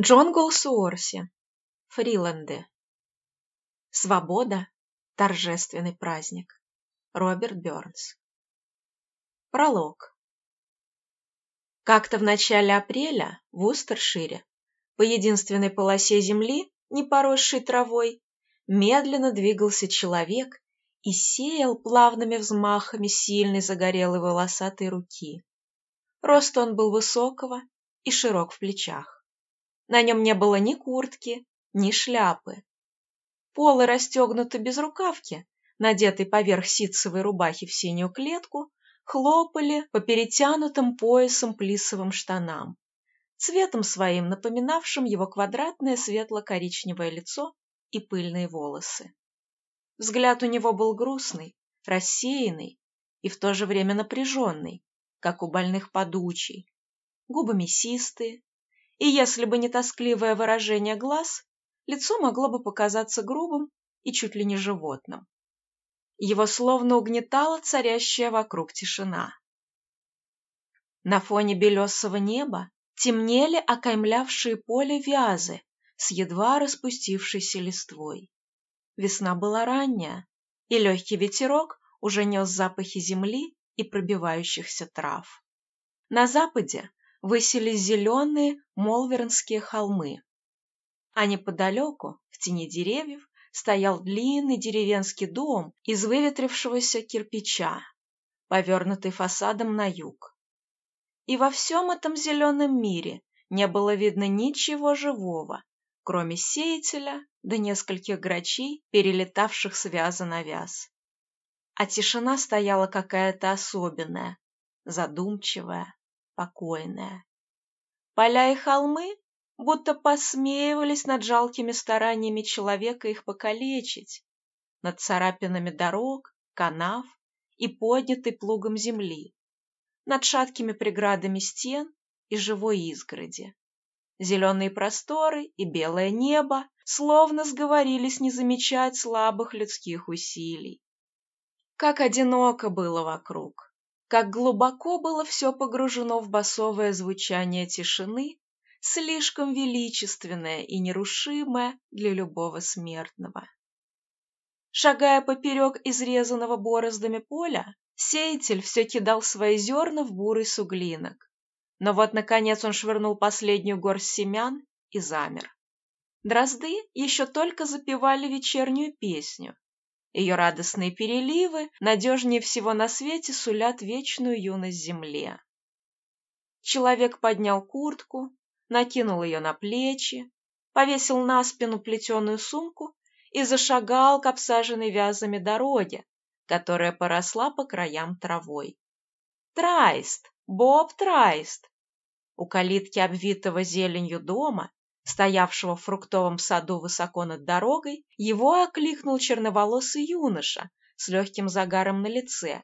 Джон Голсуорси. Фриленды. Свобода – торжественный праздник. Роберт Бёрнс. Пролог. Как-то в начале апреля в Устершире, по единственной полосе земли, не поросшей травой, медленно двигался человек и сеял плавными взмахами сильной загорелой волосатой руки. Рост он был высокого и широк в плечах. На нем не было ни куртки, ни шляпы. Полы расстегнуты без рукавки, надетый поверх ситцевой рубахи в синюю клетку, хлопали по перетянутым поясом плисовым штанам, цветом своим напоминавшим его квадратное светло-коричневое лицо и пыльные волосы. Взгляд у него был грустный, рассеянный и в то же время напряженный, как у больных подучий. Губы мясистые, и если бы не тоскливое выражение глаз, лицо могло бы показаться грубым и чуть ли не животным. Его словно угнетала царящая вокруг тишина. На фоне белесого неба темнели окаймлявшие поле вязы с едва распустившейся листвой. Весна была ранняя, и легкий ветерок уже нес запахи земли и пробивающихся трав. На западе высились зеленые молвернские холмы. А неподалеку, в тени деревьев, стоял длинный деревенский дом из выветрившегося кирпича, повернутый фасадом на юг. И во всем этом зеленом мире не было видно ничего живого, кроме сеятеля да нескольких грачей, перелетавших с вяза на вяз. А тишина стояла какая-то особенная, задумчивая, покойная. Поля и холмы будто посмеивались над жалкими стараниями человека их покалечить, над царапинами дорог, канав и поднятой плугом земли, над шаткими преградами стен и живой изгороди. Зеленые просторы и белое небо словно сговорились не замечать слабых людских усилий. Как одиноко было вокруг как глубоко было все погружено в басовое звучание тишины, слишком величественное и нерушимое для любого смертного. Шагая поперек изрезанного бороздами поля, сеятель все кидал свои зерна в бурый суглинок. Но вот, наконец, он швырнул последнюю горсть семян и замер. Дрозды еще только запевали вечернюю песню, ее радостные переливы надежнее всего на свете сулят вечную юность земле. Человек поднял куртку, накинул ее на плечи, повесил на спину плетеную сумку и зашагал к обсаженной вязами дороге, которая поросла по краям травой. Трайст! Боб Трайст! У калитки, обвитого зеленью дома, стоявшего в фруктовом саду высоко над дорогой, его окликнул черноволосый юноша с легким загаром на лице.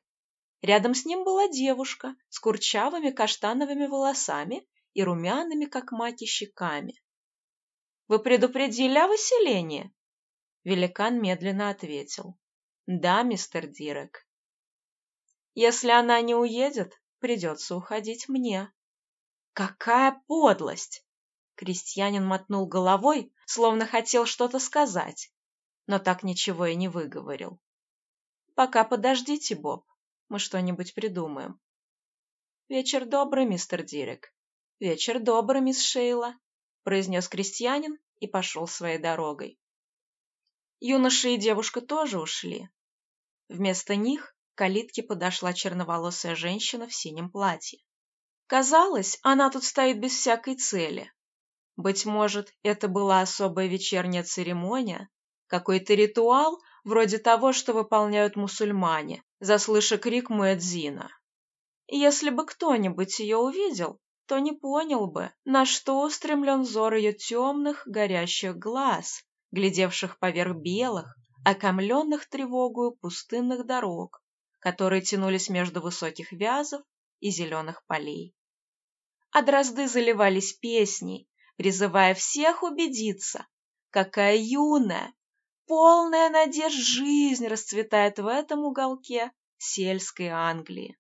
Рядом с ним была девушка с курчавыми каштановыми волосами и румяными, как маки, щеками. «Вы предупредили о выселении?» Великан медленно ответил. «Да, мистер Дирек». «Если она не уедет, придется уходить мне». «Какая подлость!» Крестьянин мотнул головой, словно хотел что-то сказать, но так ничего и не выговорил. «Пока подождите, Боб, мы что-нибудь придумаем». «Вечер добрый, мистер Дирек». «Вечер добрый, мисс Шейла», — произнес крестьянин и пошел своей дорогой. Юноша и девушка тоже ушли. Вместо них к калитке подошла черноволосая женщина в синем платье. Казалось, она тут стоит без всякой цели, быть может, это была особая вечерняя церемония, какой-то ритуал, вроде того, что выполняют мусульмане, заслыша крик муэдзина. Если бы кто-нибудь ее увидел, то не понял бы, на что устремлен взор ее темных, горящих глаз, глядевших поверх белых, окомленных тревогою пустынных дорог, которые тянулись между высоких вязов и зеленых полей. А дрозды заливались песней, призывая всех убедиться, какая юная, полная надежд жизнь расцветает в этом уголке сельской Англии.